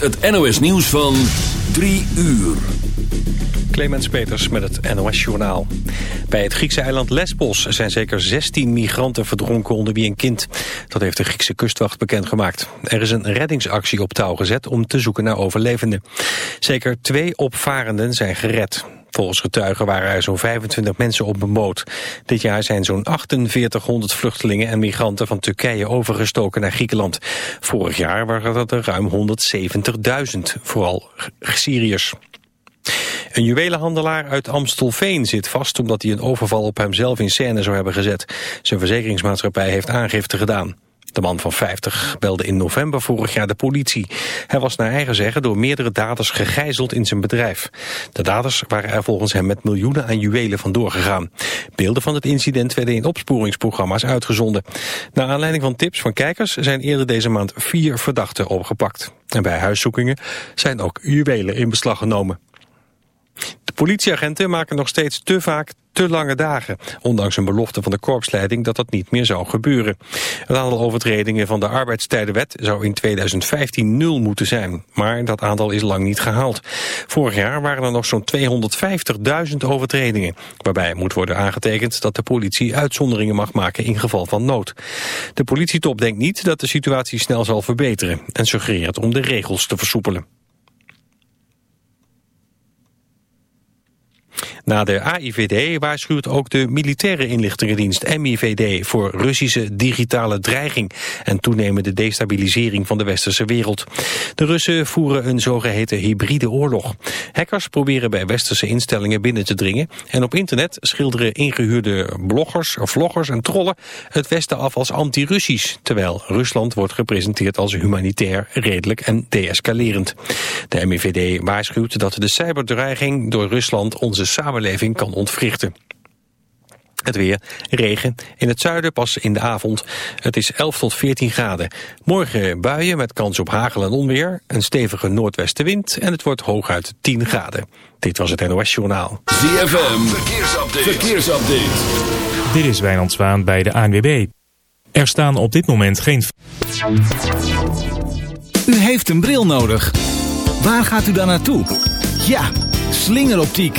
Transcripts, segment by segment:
het NOS nieuws van 3 uur. Clemens Peters met het NOS-journaal. Bij het Griekse eiland Lesbos zijn zeker 16 migranten verdronken onder wie een kind. Dat heeft de Griekse kustwacht bekendgemaakt. Er is een reddingsactie op touw gezet om te zoeken naar overlevenden. Zeker twee opvarenden zijn gered. Volgens getuigen waren er zo'n 25 mensen op een boot. Dit jaar zijn zo'n 4800 vluchtelingen en migranten van Turkije overgestoken naar Griekenland. Vorig jaar waren dat er ruim 170.000, vooral Syriërs. Een juwelenhandelaar uit Amstelveen zit vast omdat hij een overval op hemzelf in scène zou hebben gezet. Zijn verzekeringsmaatschappij heeft aangifte gedaan. De man van 50 belde in november vorig jaar de politie. Hij was naar eigen zeggen door meerdere daders gegijzeld in zijn bedrijf. De daders waren er volgens hem met miljoenen aan juwelen vandoor gegaan. Beelden van het incident werden in opsporingsprogramma's uitgezonden. Naar aanleiding van tips van kijkers zijn eerder deze maand vier verdachten opgepakt. En bij huiszoekingen zijn ook juwelen in beslag genomen. Politieagenten maken nog steeds te vaak te lange dagen, ondanks een belofte van de korpsleiding dat dat niet meer zou gebeuren. Het aantal overtredingen van de arbeidstijdenwet zou in 2015 nul moeten zijn, maar dat aantal is lang niet gehaald. Vorig jaar waren er nog zo'n 250.000 overtredingen, waarbij moet worden aangetekend dat de politie uitzonderingen mag maken in geval van nood. De politietop denkt niet dat de situatie snel zal verbeteren en suggereert om de regels te versoepelen. Na de AIVD waarschuwt ook de militaire inlichtingendienst MIVD voor Russische digitale dreiging en toenemende destabilisering van de westerse wereld. De Russen voeren een zogeheten hybride oorlog. Hackers proberen bij westerse instellingen binnen te dringen en op internet schilderen ingehuurde bloggers, vloggers en trollen het westen af als anti-Russisch, terwijl Rusland wordt gepresenteerd als humanitair, redelijk en deescalerend. De MIVD waarschuwt dat de cyberdreiging door Rusland onze samenleving kan ontwrichten. Het weer, regen, in het zuiden pas in de avond. Het is 11 tot 14 graden. Morgen buien met kans op hagel en onweer, een stevige noordwestenwind en het wordt hooguit 10 graden. Dit was het NOS Journaal. ZFM, verkeersupdate. verkeersupdate. Dit is Wijnand Zwaan bij de ANWB. Er staan op dit moment geen... U heeft een bril nodig. Waar gaat u dan naartoe? Ja, slingeroptiek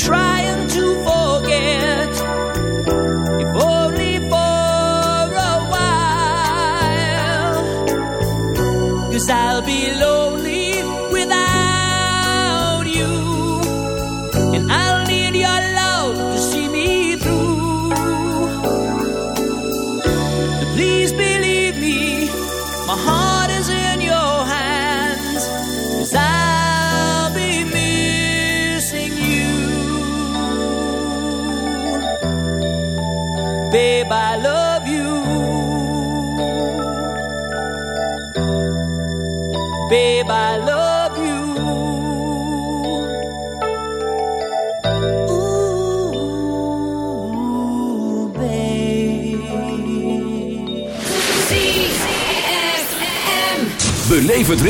try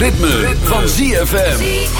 Ritme, van ZFM.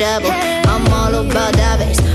I'm all about that bass.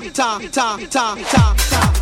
Ta ta ta ta ta ta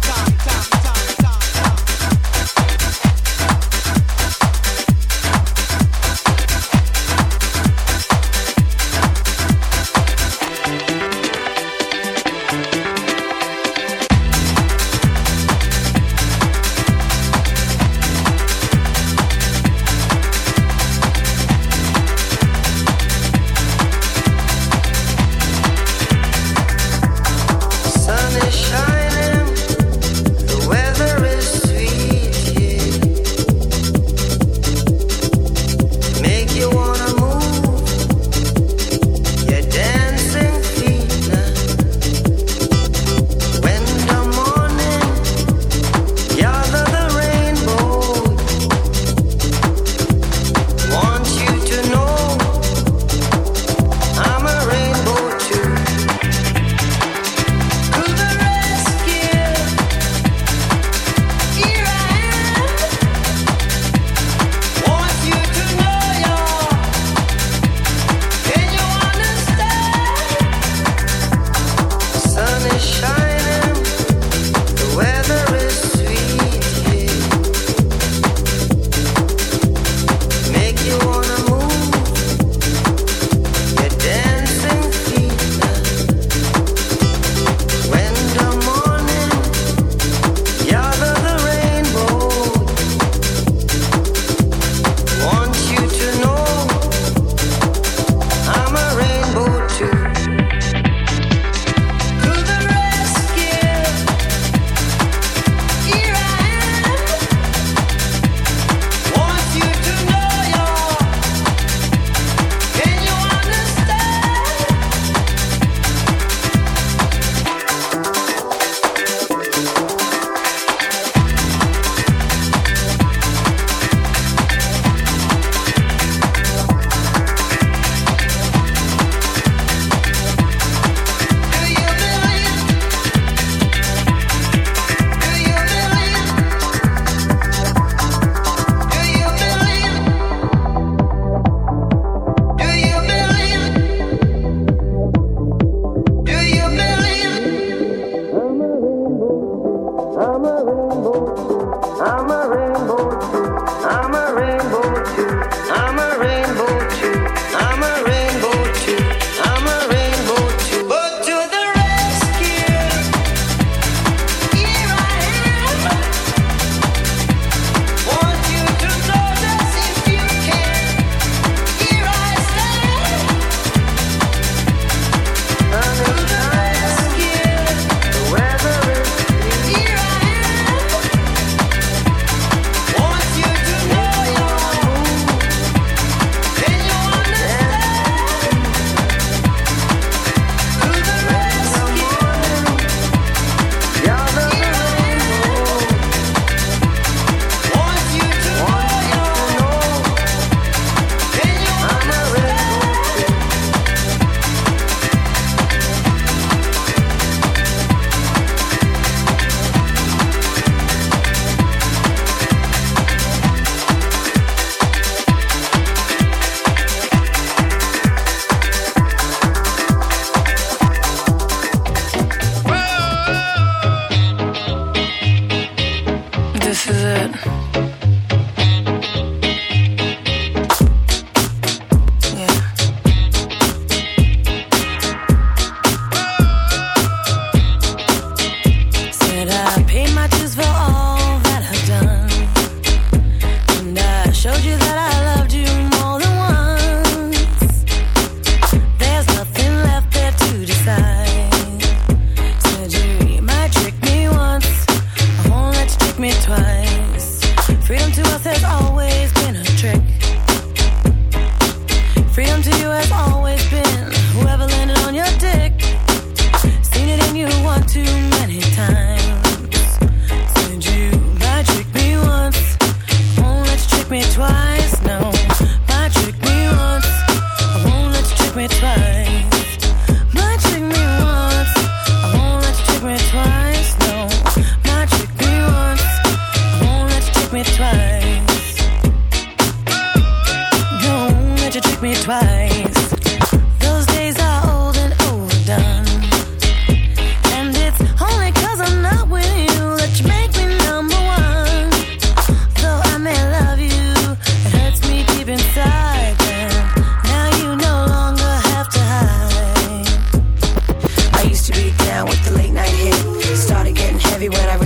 happy when I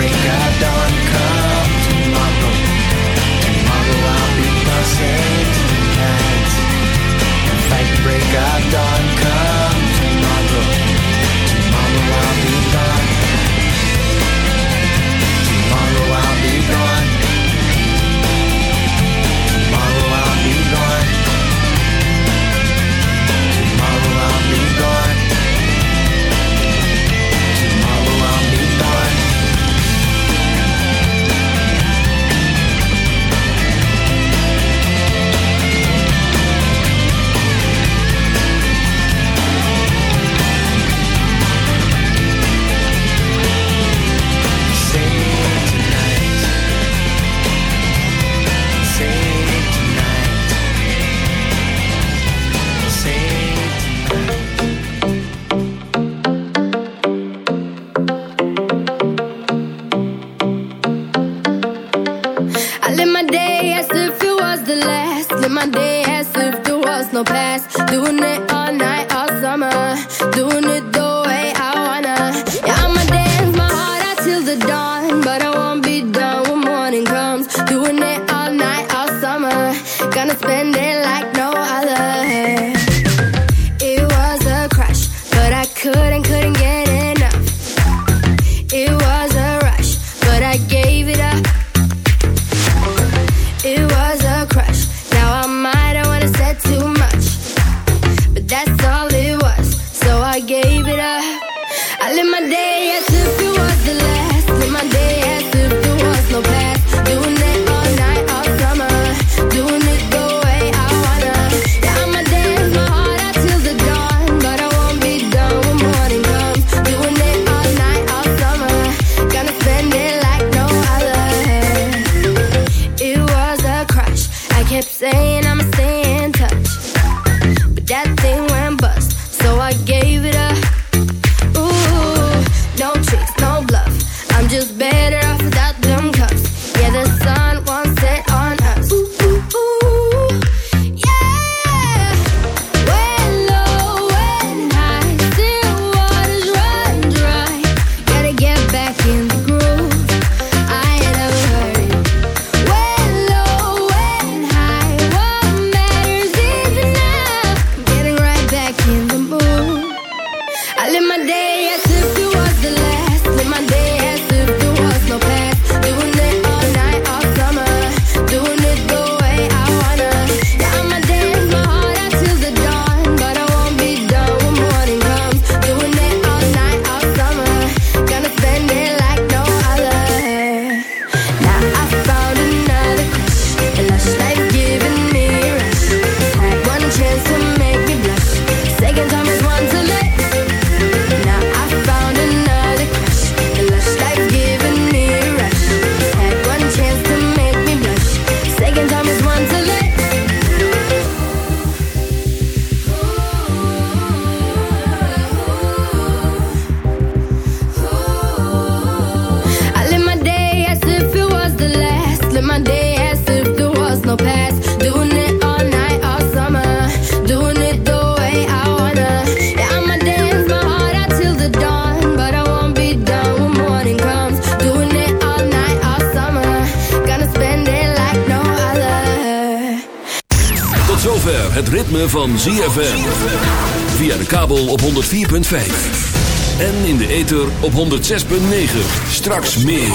break of dawn come tomorrow. Tomorrow I'll be passing tonight. Fight break of dawn. 106.9. Straks meer.